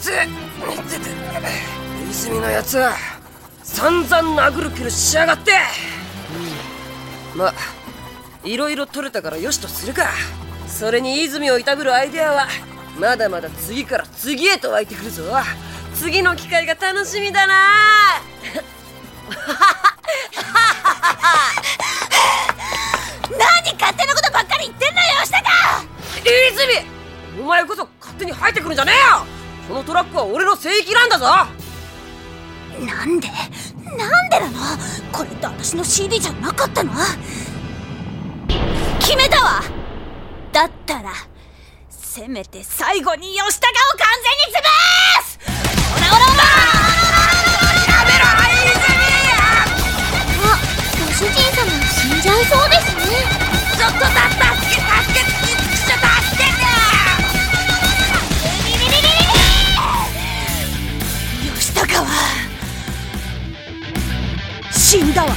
つ泉のやつは散々殴る蹴るしやがって、うん、まあいろいろ取れたからよしとするか。それに泉をいたぶるアイデアはまだまだ次から次へと湧いてくるぞ。次の機会が楽しみだな。何勝手なことばっかり言ってんだよしたか泉お前こそ勝手に入ってくるんじゃねえよこのトラックは俺の聖域なんだぞ。なんで？なんでなの？これって私の CD じゃなかったの？決めたわ！だったらせめて最後に吉高をか死んだわ。